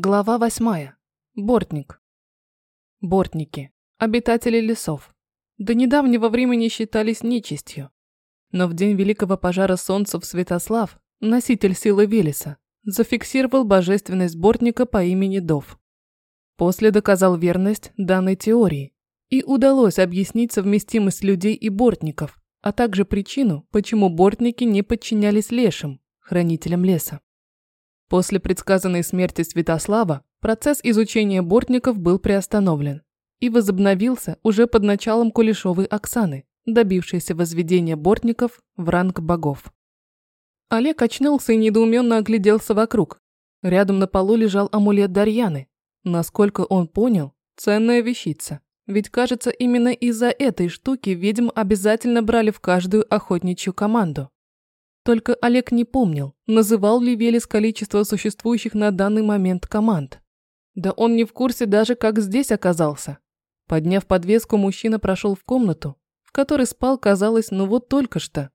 Глава восьмая. Бортник. Бортники. Обитатели лесов. До недавнего времени считались нечистью. Но в день великого пожара солнца в Святослав, носитель силы Велеса, зафиксировал божественность бортника по имени Дов. После доказал верность данной теории и удалось объяснить совместимость людей и бортников, а также причину, почему бортники не подчинялись лешим, хранителям леса. После предсказанной смерти Святослава процесс изучения бортников был приостановлен и возобновился уже под началом Кулешовой Оксаны, добившейся возведения бортников в ранг богов. Олег очнулся и недоуменно огляделся вокруг. Рядом на полу лежал амулет Дарьяны. Насколько он понял, ценная вещица. Ведь, кажется, именно из-за этой штуки ведьм обязательно брали в каждую охотничью команду. Только Олег не помнил, называл ли Велес количество существующих на данный момент команд. Да он не в курсе даже, как здесь оказался. Подняв подвеску, мужчина прошел в комнату, в которой спал, казалось, ну вот только что.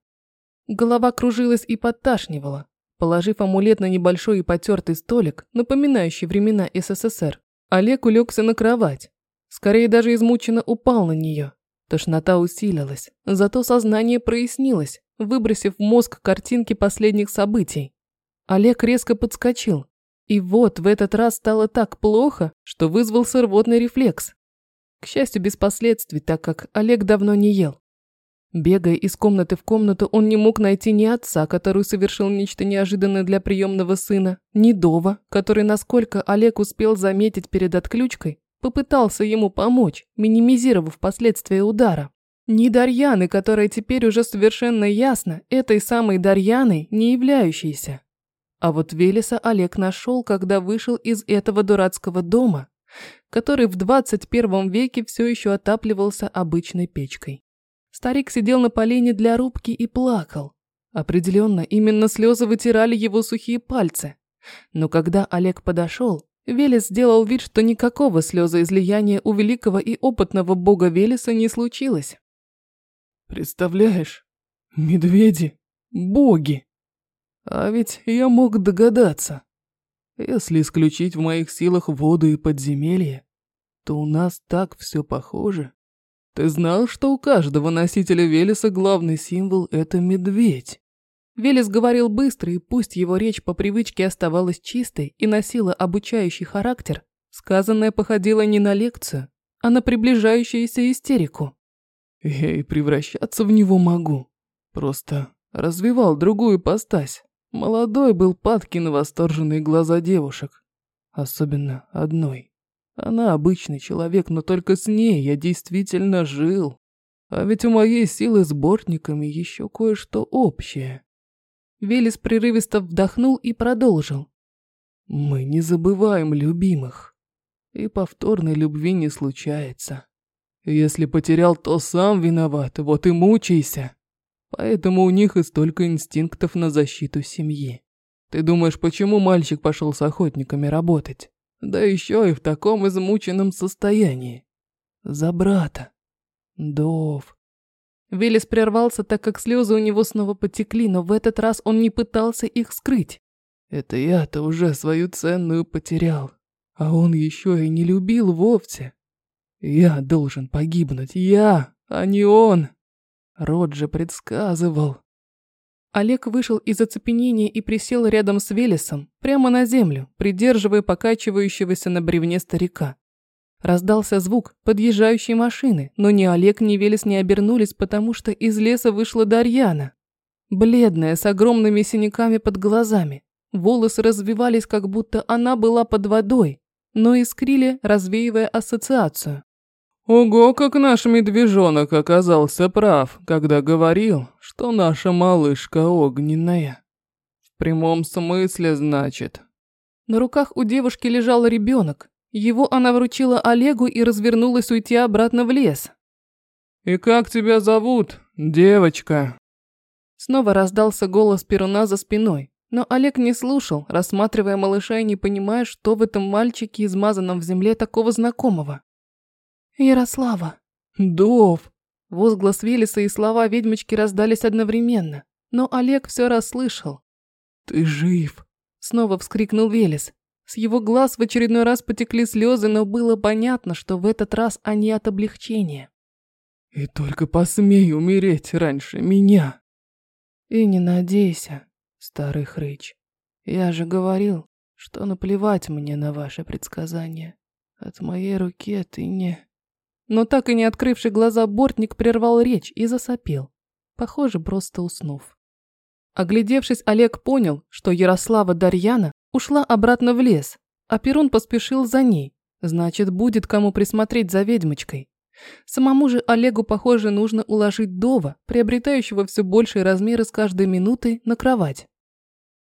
Голова кружилась и подташнивала. Положив амулет на небольшой и потертый столик, напоминающий времена СССР, Олег улегся на кровать. Скорее даже измученно упал на нее. Тошнота усилилась, зато сознание прояснилось выбросив в мозг картинки последних событий. Олег резко подскочил. И вот в этот раз стало так плохо, что вызвался рвотный рефлекс. К счастью, без последствий, так как Олег давно не ел. Бегая из комнаты в комнату, он не мог найти ни отца, который совершил нечто неожиданное для приемного сына, ни Дова, который, насколько Олег успел заметить перед отключкой, попытался ему помочь, минимизировав последствия удара. Не Дарьяны, которая теперь уже совершенно ясно, этой самой Дарьяной, не являющейся. А вот Велеса Олег нашел, когда вышел из этого дурацкого дома, который в 21 веке все еще отапливался обычной печкой. Старик сидел на полене для рубки и плакал. Определенно, именно слезы вытирали его сухие пальцы. Но когда Олег подошел, Велес сделал вид, что никакого слезоизлияния у великого и опытного бога Велеса не случилось. Представляешь? Медведи. Боги. А ведь я мог догадаться. Если исключить в моих силах воду и подземелье, то у нас так все похоже. Ты знал, что у каждого носителя Велеса главный символ – это медведь? Велес говорил быстро, и пусть его речь по привычке оставалась чистой и носила обучающий характер, сказанное походило не на лекцию, а на приближающуюся истерику. Я и превращаться в него могу. Просто развивал другую постась. Молодой был падкий на восторженные глаза девушек. Особенно одной. Она обычный человек, но только с ней я действительно жил. А ведь у моей силы с бортниками еще кое-что общее. Велес прерывисто вдохнул и продолжил. Мы не забываем любимых. И повторной любви не случается. Если потерял, то сам виноват, вот и мучайся. Поэтому у них и столько инстинктов на защиту семьи. Ты думаешь, почему мальчик пошел с охотниками работать? Да еще и в таком измученном состоянии. За брата. Дов. Велес прервался, так как слезы у него снова потекли, но в этот раз он не пытался их скрыть. Это я-то уже свою ценную потерял. А он еще и не любил вовсе. Я должен погибнуть, я, а не он. Род же предсказывал. Олег вышел из оцепенения и присел рядом с Велесом, прямо на землю, придерживая покачивающегося на бревне старика. Раздался звук подъезжающей машины, но ни Олег, ни Велес не обернулись, потому что из леса вышла Дарьяна. Бледная, с огромными синяками под глазами. Волосы развивались, как будто она была под водой, но искрили, развеивая ассоциацию. Ого, как наш медвежонок оказался прав, когда говорил, что наша малышка огненная. В прямом смысле, значит. На руках у девушки лежал ребенок. Его она вручила Олегу и развернулась уйти обратно в лес. «И как тебя зовут, девочка?» Снова раздался голос Перуна за спиной, но Олег не слушал, рассматривая малыша и не понимая, что в этом мальчике, измазанном в земле, такого знакомого. «Ярослава!» «Дов!» Возглас Велеса и слова ведьмочки раздались одновременно, но Олег все расслышал. «Ты жив!» Снова вскрикнул Велес. С его глаз в очередной раз потекли слезы, но было понятно, что в этот раз они от облегчения. «И только посмей умереть раньше меня!» «И не надейся, старый хрыч. Я же говорил, что наплевать мне на ваши предсказания. От моей руки ты не...» Но так и не открывший глаза бортник прервал речь и засопел, похоже, просто уснув. Оглядевшись, Олег понял, что Ярослава Дарьяна ушла обратно в лес, а Перун поспешил за ней. Значит, будет кому присмотреть за ведьмочкой. Самому же Олегу, похоже, нужно уложить Дова, приобретающего все большие размеры с каждой минутой, на кровать.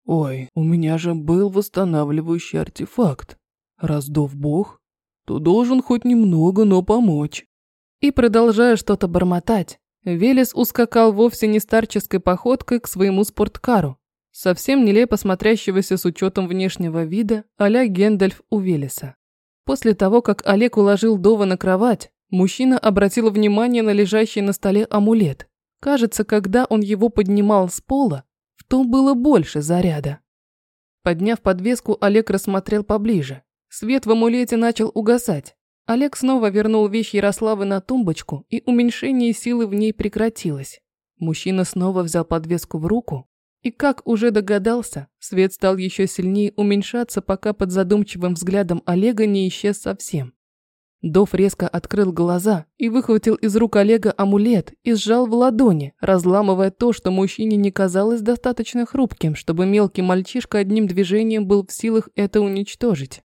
«Ой, у меня же был восстанавливающий артефакт. Раз Дов бог, то должен хоть немного, но помочь». И, продолжая что-то бормотать, Велес ускакал вовсе не старческой походкой к своему спорткару, совсем нелепо смотрящегося с учетом внешнего вида а-ля Гендальф у Велеса. После того, как Олег уложил Дова на кровать, мужчина обратил внимание на лежащий на столе амулет. Кажется, когда он его поднимал с пола, в том было больше заряда. Подняв подвеску, Олег рассмотрел поближе. Свет в амулете начал угасать, Олег снова вернул вещь Ярославы на тумбочку, и уменьшение силы в ней прекратилось. Мужчина снова взял подвеску в руку, и, как уже догадался, свет стал еще сильнее уменьшаться, пока под задумчивым взглядом Олега не исчез совсем. Дов резко открыл глаза и выхватил из рук Олега амулет и сжал в ладони, разламывая то, что мужчине не казалось достаточно хрупким, чтобы мелкий мальчишка одним движением был в силах это уничтожить.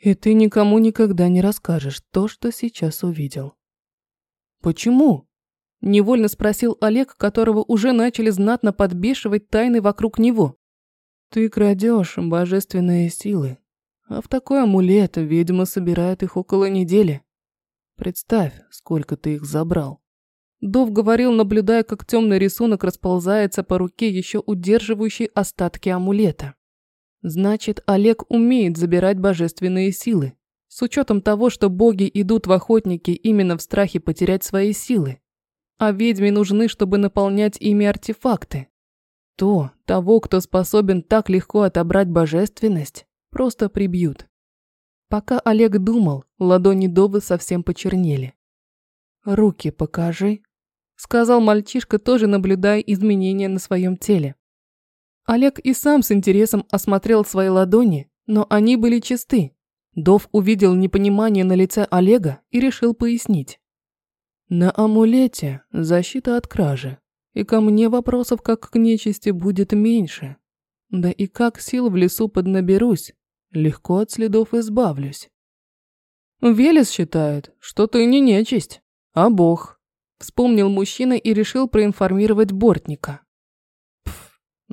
И ты никому никогда не расскажешь то, что сейчас увидел. Почему? Невольно спросил Олег, которого уже начали знатно подбешивать тайны вокруг него. Ты крадешь божественные силы, а в такой амулет ведьма собирает их около недели. Представь, сколько ты их забрал. Дов говорил, наблюдая, как темный рисунок расползается по руке, еще удерживающей остатки амулета. Значит, Олег умеет забирать божественные силы. С учетом того, что боги идут в охотники именно в страхе потерять свои силы. А ведьме нужны, чтобы наполнять ими артефакты. То, того, кто способен так легко отобрать божественность, просто прибьют. Пока Олег думал, ладони Довы совсем почернели. «Руки покажи», — сказал мальчишка, тоже наблюдая изменения на своем теле. Олег и сам с интересом осмотрел свои ладони, но они были чисты. Дов увидел непонимание на лице Олега и решил пояснить. На амулете защита от кражи, и ко мне вопросов как к нечисти будет меньше. Да и как сил в лесу поднаберусь, легко от следов избавлюсь. Велес считает, что ты не нечисть, а бог. Вспомнил мужчина и решил проинформировать бортника.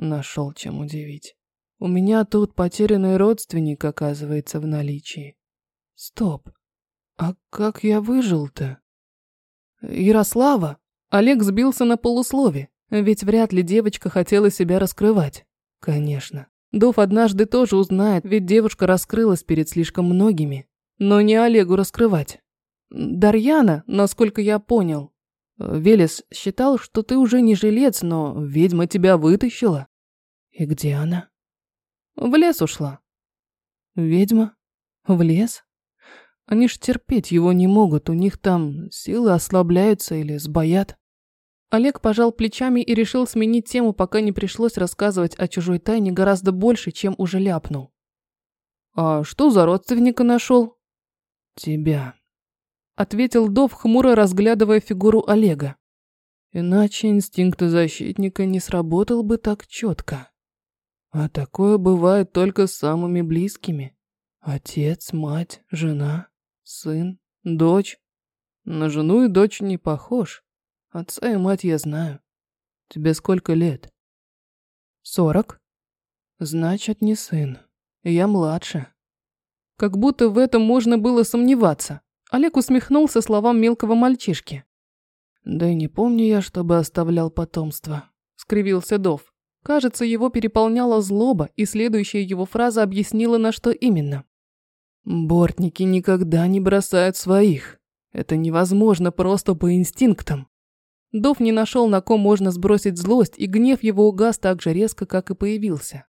Нашел чем удивить. У меня тут потерянный родственник, оказывается, в наличии. Стоп. А как я выжил-то? Ярослава? Олег сбился на полуслове, ведь вряд ли девочка хотела себя раскрывать. Конечно. Дов однажды тоже узнает, ведь девушка раскрылась перед слишком многими. Но не Олегу раскрывать. Дарьяна, насколько я понял, Велес считал, что ты уже не жилец, но ведьма тебя вытащила. И где она? В лес ушла. Ведьма? В лес? Они ж терпеть его не могут, у них там силы ослабляются или сбоят. Олег пожал плечами и решил сменить тему, пока не пришлось рассказывать о чужой тайне гораздо больше, чем уже ляпнул. «А что за родственника нашел?» «Тебя», ответил Дов, хмуро разглядывая фигуру Олега. Иначе инстинкт защитника не сработал бы так четко. А такое бывает только с самыми близкими. Отец, мать, жена, сын, дочь. На жену и дочь не похож. Отца и мать я знаю. Тебе сколько лет? Сорок. Значит, не сын. Я младше. Как будто в этом можно было сомневаться. Олег усмехнулся словам мелкого мальчишки. «Да и не помню я, чтобы оставлял потомство», — скривился Дов. Кажется, его переполняла злоба, и следующая его фраза объяснила, на что именно. «Бортники никогда не бросают своих. Это невозможно просто по инстинктам». Дов не нашел, на ком можно сбросить злость, и гнев его угас так же резко, как и появился.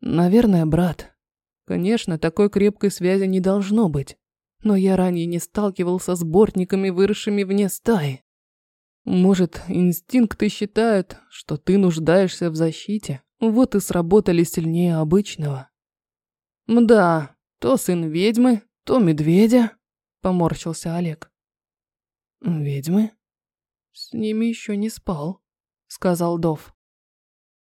«Наверное, брат. Конечно, такой крепкой связи не должно быть. Но я ранее не сталкивался с бортниками, выросшими вне стаи. Может, инстинкты считают, что ты нуждаешься в защите, вот и сработали сильнее обычного. Да, то сын ведьмы, то медведя, поморщился Олег. Ведьмы? С ними еще не спал, сказал Дов.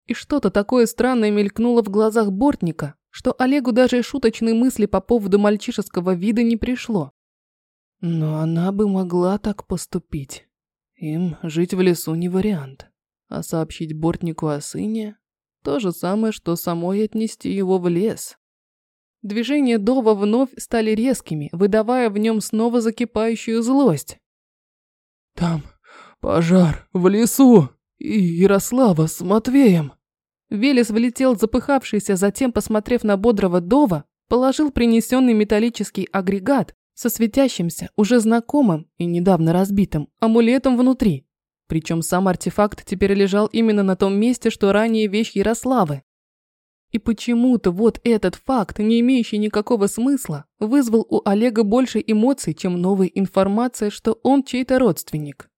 И что-то такое странное мелькнуло в глазах бортника, что Олегу даже шуточной мысли по поводу мальчишеского вида не пришло. Но она бы могла так поступить. Им жить в лесу не вариант. А сообщить бортнику о сыне – то же самое, что самой отнести его в лес. Движения Дова вновь стали резкими, выдавая в нем снова закипающую злость. «Там пожар в лесу и Ярослава с Матвеем!» Велес влетел запыхавшийся, затем, посмотрев на бодрого Дова, положил принесенный металлический агрегат со светящимся, уже знакомым и недавно разбитым амулетом внутри. Причем сам артефакт теперь лежал именно на том месте, что ранее вещь Ярославы. И почему-то вот этот факт, не имеющий никакого смысла, вызвал у Олега больше эмоций, чем новая информация, что он чей-то родственник.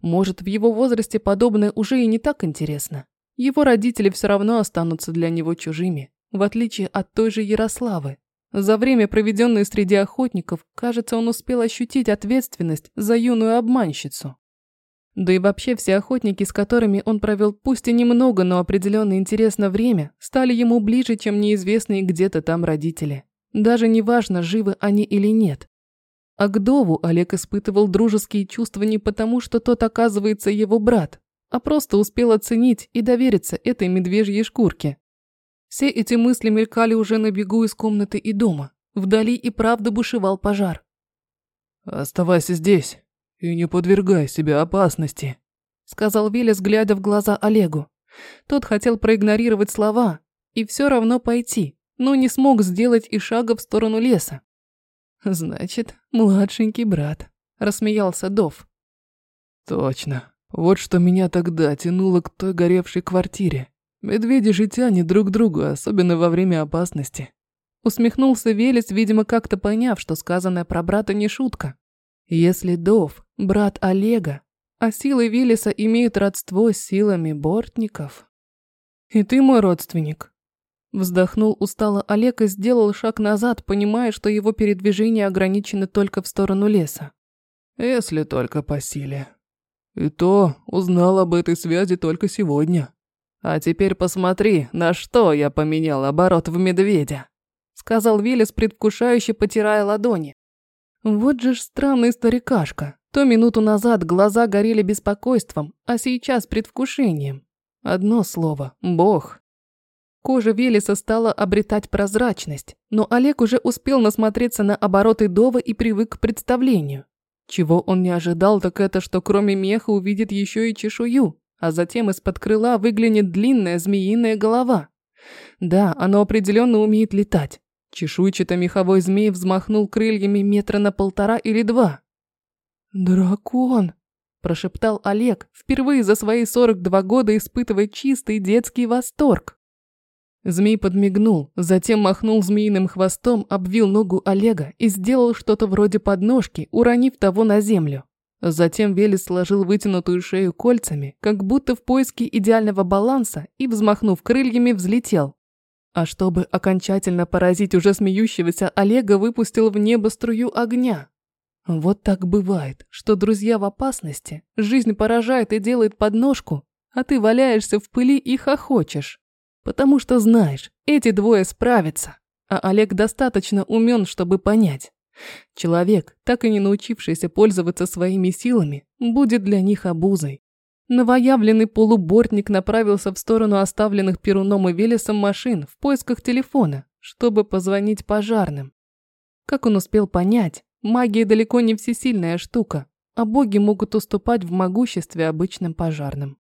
Может, в его возрасте подобное уже и не так интересно. Его родители все равно останутся для него чужими, в отличие от той же Ярославы. За время, проведенное среди охотников, кажется, он успел ощутить ответственность за юную обманщицу. Да и вообще все охотники, с которыми он провел пусть и немного, но определенно интересное время, стали ему ближе, чем неизвестные где-то там родители. Даже не важно, живы они или нет. А к Дову Олег испытывал дружеские чувства не потому, что тот оказывается его брат, а просто успел оценить и довериться этой медвежьей шкурке. Все эти мысли мелькали уже на бегу из комнаты и дома. Вдали и правда бушевал пожар. «Оставайся здесь и не подвергай себя опасности», сказал Велес, глядя в глаза Олегу. Тот хотел проигнорировать слова и все равно пойти, но не смог сделать и шага в сторону леса. «Значит, младшенький брат», – рассмеялся Дов. «Точно. Вот что меня тогда тянуло к той горевшей квартире. Медведи же тянет друг к другу, особенно во время опасности. Усмехнулся Велес, видимо, как-то поняв, что сказанное про брата не шутка. Если Дов – брат Олега, а силы Велеса имеют родство с силами бортников. И ты мой родственник. Вздохнул устало Олег и сделал шаг назад, понимая, что его передвижение ограничено только в сторону леса. Если только по силе. И то узнал об этой связи только сегодня. А теперь посмотри, на что я поменял оборот в медведя, сказал Виллис, предвкушающе потирая ладони. Вот же ж странный старикашка. То минуту назад глаза горели беспокойством, а сейчас предвкушением. Одно слово – Бог. Кожа Велеса стала обретать прозрачность, но Олег уже успел насмотреться на обороты Дова и привык к представлению. Чего он не ожидал, так это, что кроме меха увидит еще и чешую, а затем из-под крыла выглянет длинная змеиная голова. Да, оно определенно умеет летать. Чешуйчато-меховой змей взмахнул крыльями метра на полтора или два. «Дракон!» – прошептал Олег, впервые за свои 42 года испытывая чистый детский восторг. Змей подмигнул, затем махнул змеиным хвостом, обвил ногу Олега и сделал что-то вроде подножки, уронив того на землю. Затем Велес сложил вытянутую шею кольцами, как будто в поиске идеального баланса, и, взмахнув крыльями, взлетел. А чтобы окончательно поразить уже смеющегося, Олега выпустил в небо струю огня. Вот так бывает, что друзья в опасности, жизнь поражает и делает подножку, а ты валяешься в пыли и хохочешь. Потому что знаешь, эти двое справятся. А Олег достаточно умен, чтобы понять. Человек, так и не научившийся пользоваться своими силами, будет для них обузой. Новоявленный полубортник направился в сторону оставленных Перуном и Велесом машин в поисках телефона, чтобы позвонить пожарным. Как он успел понять, магия далеко не всесильная штука, а боги могут уступать в могуществе обычным пожарным.